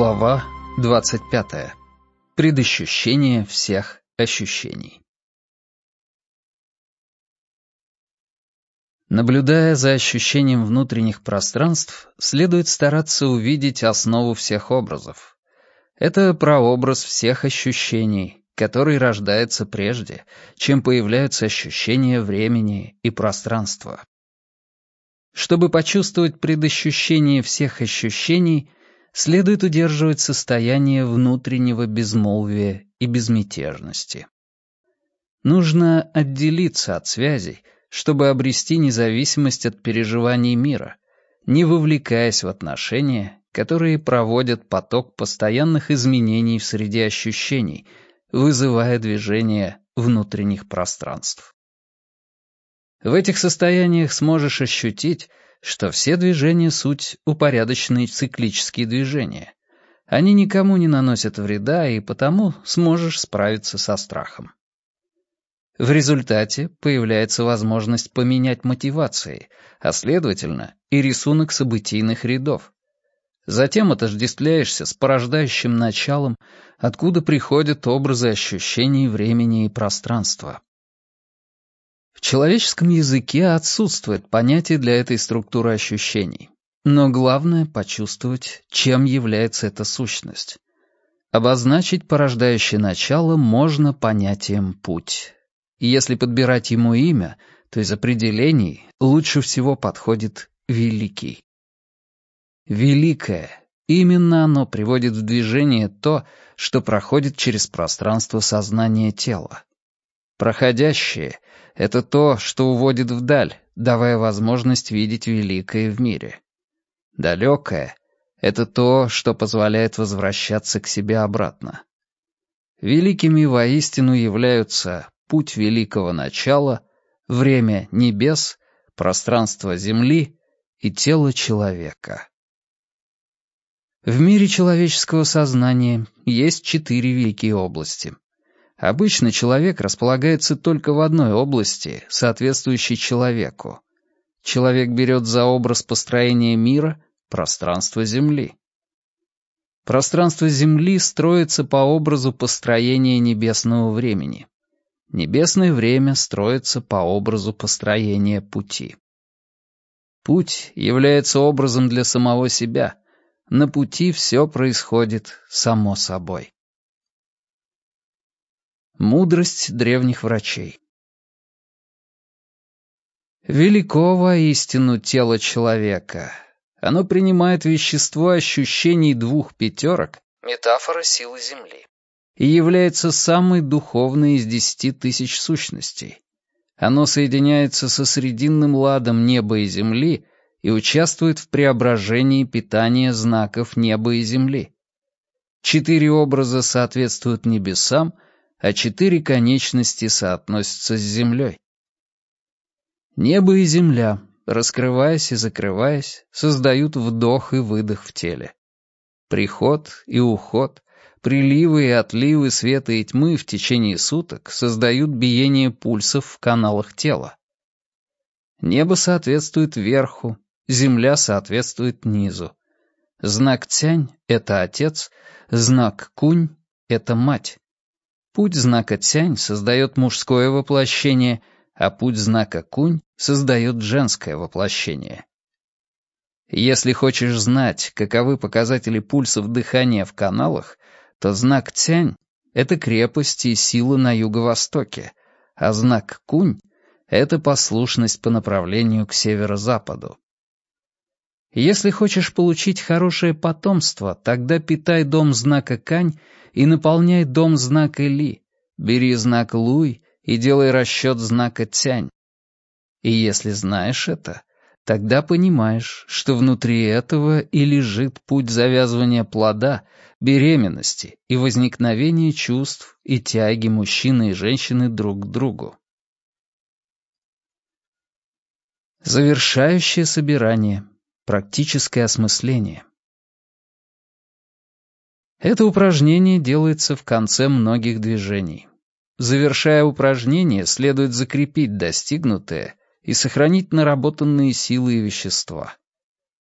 Глава 25. Предощущение всех ощущений. Наблюдая за ощущением внутренних пространств, следует стараться увидеть основу всех образов. Это прообраз всех ощущений, который рождается прежде, чем появляются ощущения времени и пространства. Чтобы почувствовать предощущение всех ощущений, следует удерживать состояние внутреннего безмолвия и безмятежности. Нужно отделиться от связей, чтобы обрести независимость от переживаний мира, не вовлекаясь в отношения, которые проводят поток постоянных изменений в среде ощущений, вызывая движение внутренних пространств. В этих состояниях сможешь ощутить, что все движения — суть упорядоченные циклические движения. Они никому не наносят вреда, и потому сможешь справиться со страхом. В результате появляется возможность поменять мотивации, а следовательно и рисунок событийных рядов. Затем отождествляешься с порождающим началом, откуда приходят образы ощущений времени и пространства. В человеческом языке отсутствует понятие для этой структуры ощущений. Но главное — почувствовать, чем является эта сущность. Обозначить порождающее начало можно понятием «путь». И если подбирать ему имя, то из определений лучше всего подходит «великий». Великое — именно оно приводит в движение то, что проходит через пространство сознания тела. Проходящее — это то, что уводит вдаль, давая возможность видеть великое в мире. Далекое — это то, что позволяет возвращаться к себе обратно. Великими воистину являются путь великого начала, время небес, пространство земли и тело человека. В мире человеческого сознания есть четыре великие области. Обычно человек располагается только в одной области, соответствующей человеку. Человек берет за образ построения мира пространство Земли. Пространство Земли строится по образу построения небесного времени. Небесное время строится по образу построения пути. Путь является образом для самого себя. На пути все происходит само собой. Мудрость древних врачей Велико воистину тело человека. Оно принимает вещество ощущений двух пятерок, метафора силы Земли, и является самой духовной из десяти тысяч сущностей. Оно соединяется со срединным ладом неба и земли и участвует в преображении питания знаков неба и земли. Четыре образа соответствуют небесам — а четыре конечности соотносятся с Землей. Небо и Земля, раскрываясь и закрываясь, создают вдох и выдох в теле. Приход и уход, приливы и отливы света и тьмы в течение суток создают биение пульсов в каналах тела. Небо соответствует верху, земля соответствует низу. Знак Тянь — это отец, знак Кунь — это мать. Путь знака Цянь создает мужское воплощение, а путь знака Кунь создает женское воплощение. Если хочешь знать, каковы показатели пульсов дыхания в каналах, то знак Цянь — это крепость и сила на юго-востоке, а знак Кунь — это послушность по направлению к северо-западу. Если хочешь получить хорошее потомство, тогда питай дом знака Кань и наполняй дом знака Ли, бери знак Луй и делай расчет знака Тянь. И если знаешь это, тогда понимаешь, что внутри этого и лежит путь завязывания плода, беременности и возникновения чувств и тяги мужчины и женщины друг к другу. Завершающее собирание. Практическое осмысление. Это упражнение делается в конце многих движений. Завершая упражнение, следует закрепить достигнутое и сохранить наработанные силы и вещества.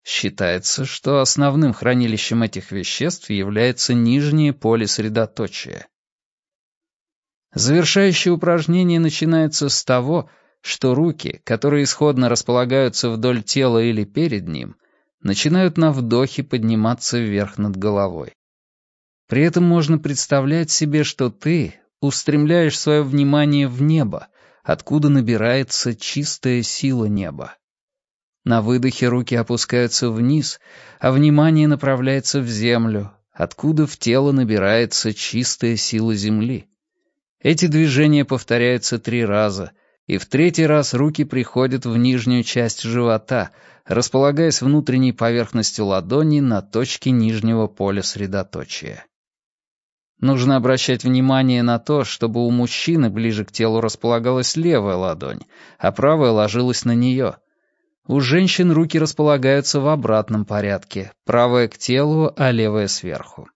Считается, что основным хранилищем этих веществ является нижнее поле средоточия. Завершающее упражнение начинается с того, что руки, которые исходно располагаются вдоль тела или перед ним, начинают на вдохе подниматься вверх над головой. При этом можно представлять себе, что ты устремляешь свое внимание в небо, откуда набирается чистая сила неба. На выдохе руки опускаются вниз, а внимание направляется в землю, откуда в тело набирается чистая сила земли. Эти движения повторяются три раза, и в третий раз руки приходят в нижнюю часть живота, располагаясь внутренней поверхностью ладони на точке нижнего поля средоточия. Нужно обращать внимание на то, чтобы у мужчины ближе к телу располагалась левая ладонь, а правая ложилась на нее. У женщин руки располагаются в обратном порядке, правая к телу, а левая сверху.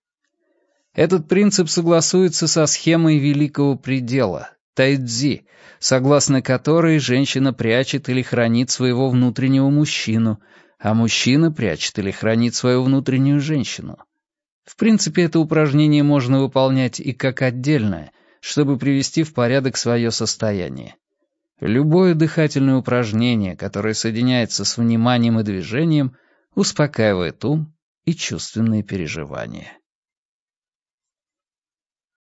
Этот принцип согласуется со схемой великого предела, тайцзи, согласно которой женщина прячет или хранит своего внутреннего мужчину, а мужчина прячет или хранит свою внутреннюю женщину. В принципе, это упражнение можно выполнять и как отдельное, чтобы привести в порядок свое состояние. Любое дыхательное упражнение, которое соединяется с вниманием и движением, успокаивает ум и чувственные переживания.